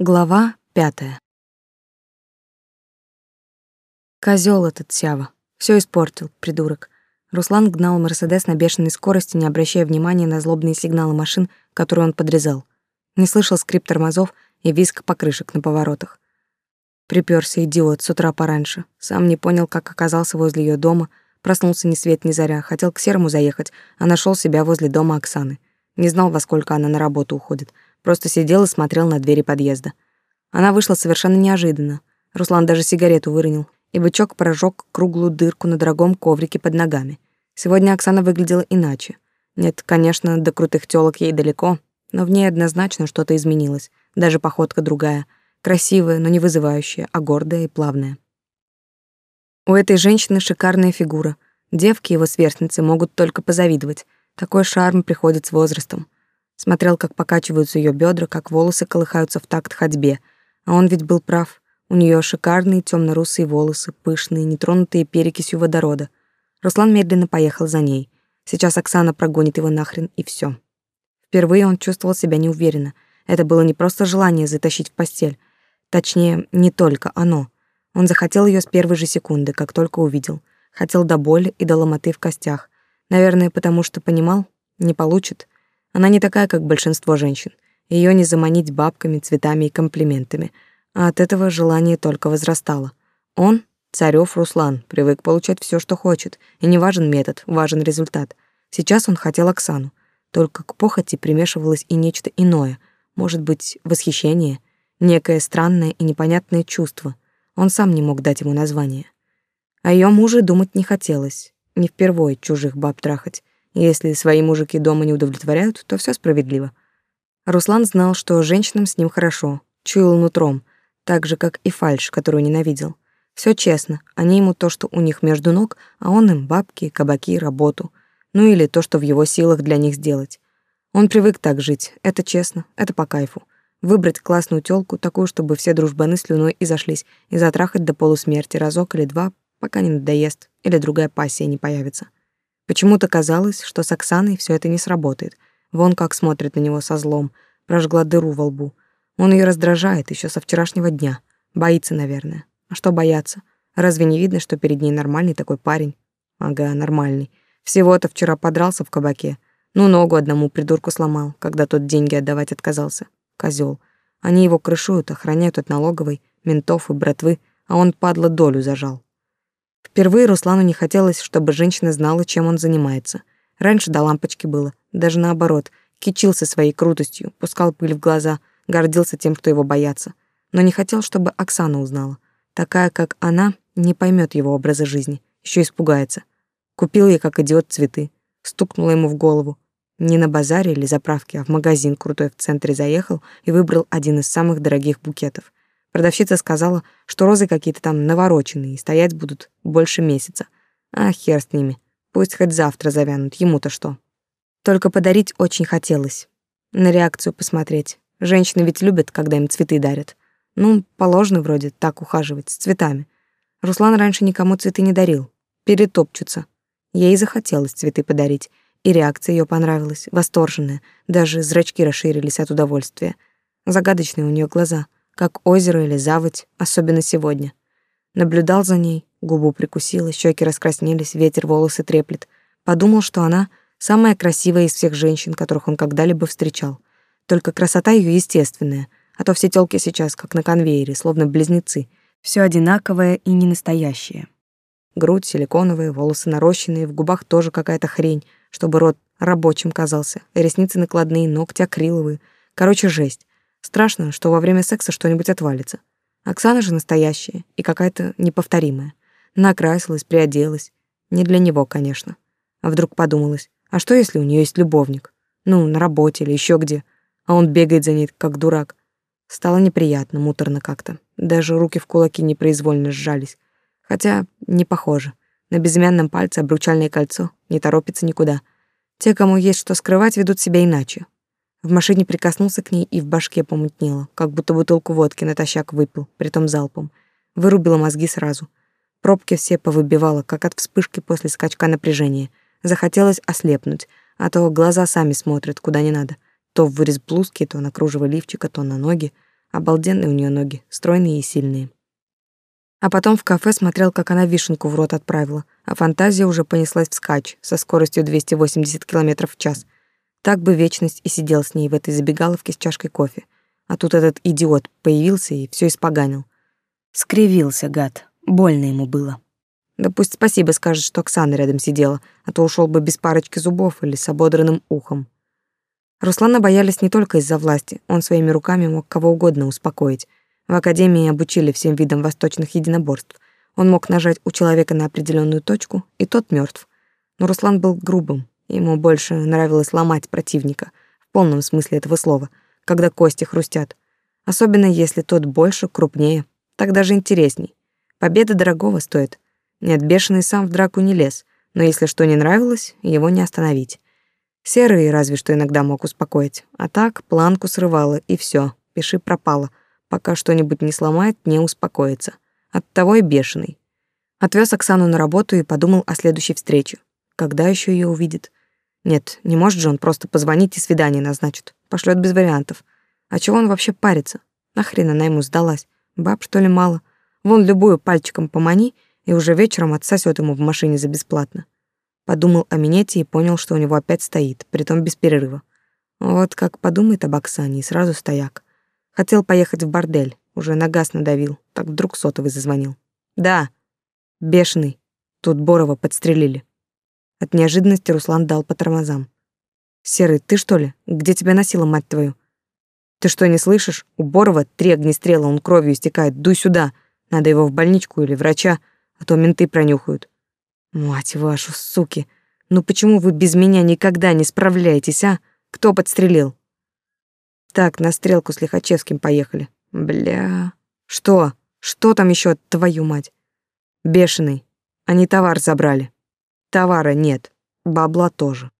Глава пятая. Козел этот Сява. Все испортил, придурок. Руслан гнал Мерседес на бешеной скорости, не обращая внимания на злобные сигналы машин, которые он подрезал. Не слышал скрип тормозов и визг покрышек на поворотах. Припёрся идиот с утра пораньше. Сам не понял, как оказался возле ее дома, проснулся ни свет ни заря, хотел к Серому заехать, а нашел себя возле дома Оксаны. Не знал, во сколько она на работу уходит — Просто сидел и смотрел на двери подъезда. Она вышла совершенно неожиданно. Руслан даже сигарету выронил, и бычок прожег круглую дырку на дорогом коврике под ногами. Сегодня Оксана выглядела иначе. Нет, конечно, до крутых тёлок ей далеко, но в ней однозначно что-то изменилось. Даже походка другая. Красивая, но не вызывающая, а гордая и плавная. У этой женщины шикарная фигура. Девки его сверстницы могут только позавидовать. Такой шарм приходит с возрастом. Смотрел, как покачиваются ее бедра, как волосы колыхаются в такт ходьбе. А он ведь был прав. У нее шикарные темно-русые волосы, пышные, нетронутые перекисью водорода. Руслан медленно поехал за ней. Сейчас Оксана прогонит его нахрен, и все. Впервые он чувствовал себя неуверенно. Это было не просто желание затащить в постель. Точнее, не только оно. Он захотел ее с первой же секунды, как только увидел. Хотел до боли и до ломоты в костях. Наверное, потому что понимал, не получит. Она не такая, как большинство женщин. Ее не заманить бабками, цветами и комплиментами. А от этого желание только возрастало. Он, Царёв Руслан, привык получать все, что хочет. И не важен метод, важен результат. Сейчас он хотел Оксану. Только к похоти примешивалось и нечто иное. Может быть, восхищение. Некое странное и непонятное чувство. Он сам не мог дать ему название. О ее муже думать не хотелось. Не впервой чужих баб трахать. Если свои мужики дома не удовлетворяют, то все справедливо. Руслан знал, что женщинам с ним хорошо, чуял нутром, так же, как и фальшь, которую ненавидел. Все честно, они ему то, что у них между ног, а он им бабки, кабаки, работу. Ну или то, что в его силах для них сделать. Он привык так жить, это честно, это по кайфу. Выбрать классную тёлку, такую, чтобы все дружбаны слюной изошлись, и затрахать до полусмерти разок или два, пока не надоест или другая пассия не появится. Почему-то казалось, что с Оксаной все это не сработает. Вон как смотрит на него со злом, прожгла дыру во лбу. Он ее раздражает еще со вчерашнего дня. Боится, наверное. А что бояться? Разве не видно, что перед ней нормальный такой парень? Ага, нормальный. Всего-то вчера подрался в кабаке. Ну, ногу одному придурку сломал, когда тот деньги отдавать отказался. Козел. Они его крышуют, охраняют от налоговой, ментов и братвы, а он, падла, долю зажал. Впервые Руслану не хотелось, чтобы женщина знала, чем он занимается. Раньше до лампочки было, даже наоборот, кичился своей крутостью, пускал пыль в глаза, гордился тем, что его боятся. Но не хотел, чтобы Оксана узнала. Такая, как она, не поймет его образа жизни, еще испугается. Купил ей, как идиот, цветы, стукнула ему в голову. Не на базаре или заправке, а в магазин крутой в центре заехал и выбрал один из самых дорогих букетов. Продавщица сказала, что розы какие-то там навороченные и стоять будут больше месяца. А хер с ними. Пусть хоть завтра завянут, ему-то что. Только подарить очень хотелось. На реакцию посмотреть. Женщины ведь любят, когда им цветы дарят. Ну, положено вроде так ухаживать, с цветами. Руслан раньше никому цветы не дарил. Перетопчутся. Ей захотелось цветы подарить. И реакция ее понравилась, восторженная. Даже зрачки расширились от удовольствия. Загадочные у нее глаза — как озеро или заводь, особенно сегодня. Наблюдал за ней, губу прикусила, щеки раскраснелись, ветер волосы треплет. Подумал, что она самая красивая из всех женщин, которых он когда-либо встречал. Только красота ее естественная, а то все тёлки сейчас как на конвейере, словно близнецы. Все одинаковое и не настоящее. Грудь силиконовая, волосы нарощенные, в губах тоже какая-то хрень, чтобы рот рабочим казался, ресницы накладные, ногти акриловые. Короче, жесть. Страшно, что во время секса что-нибудь отвалится. Оксана же настоящая и какая-то неповторимая. Накрасилась, приоделась. Не для него, конечно. А вдруг подумалось, а что если у нее есть любовник? Ну, на работе или еще где. А он бегает за ней, как дурак. Стало неприятно, муторно как-то. Даже руки в кулаки непроизвольно сжались. Хотя не похоже. На безымянном пальце обручальное кольцо не торопится никуда. Те, кому есть что скрывать, ведут себя иначе. В машине прикоснулся к ней и в башке помутнело, как будто бутылку водки натощак выпил, притом залпом. Вырубило мозги сразу. Пробки все повыбивало, как от вспышки после скачка напряжения. Захотелось ослепнуть, а то глаза сами смотрят, куда не надо. То в вырез блузки, то на кружево лифчика, то на ноги. Обалденные у нее ноги, стройные и сильные. А потом в кафе смотрел, как она вишенку в рот отправила, а фантазия уже понеслась вскачь со скоростью 280 км в час. Так бы вечность и сидел с ней в этой забегаловке с чашкой кофе. А тут этот идиот появился и все испоганил. Скривился гад, больно ему было. Да пусть спасибо скажет, что Оксана рядом сидела, а то ушел бы без парочки зубов или с ободранным ухом. Руслана боялись не только из-за власти, он своими руками мог кого угодно успокоить. В академии обучили всем видам восточных единоборств. Он мог нажать у человека на определенную точку, и тот мертв. Но Руслан был грубым, ему больше нравилось ломать противника, в полном смысле этого слова, когда кости хрустят. Особенно если тот больше, крупнее, так даже интересней. Победа дорогого стоит. Нет, бешеный сам в драку не лез, но если что не нравилось, его не остановить. Серый разве что иногда мог успокоить, а так планку срывало, и все, пиши пропало — Пока что-нибудь не сломает, не успокоится. Оттого и бешеный. Отвез Оксану на работу и подумал о следующей встрече. Когда еще ее увидит? Нет, не может же он просто позвонить и свидание назначит. Пошлет без вариантов. А чего он вообще парится? Нахрен она ему сдалась? Баб, что ли, мало? Вон любую пальчиком помани, и уже вечером отсосет ему в машине за бесплатно. Подумал о минете и понял, что у него опять стоит, притом без перерыва. Вот как подумает об Оксане, и сразу стояк. Хотел поехать в бордель, уже на газ надавил, так вдруг сотовый зазвонил. Да, бешеный. Тут Борова подстрелили. От неожиданности Руслан дал по тормозам. Серый, ты что ли? Где тебя носила, мать твою? Ты что, не слышишь? У Борова три огнестрела, он кровью истекает. Дуй сюда. Надо его в больничку или врача, а то менты пронюхают. Мать вашу, суки. Ну почему вы без меня никогда не справляетесь, а? Кто подстрелил? Так, на стрелку с Лихачевским поехали. Бля. Что? Что там еще, твою мать? Бешеный. Они товар забрали. Товара нет. Бабла тоже.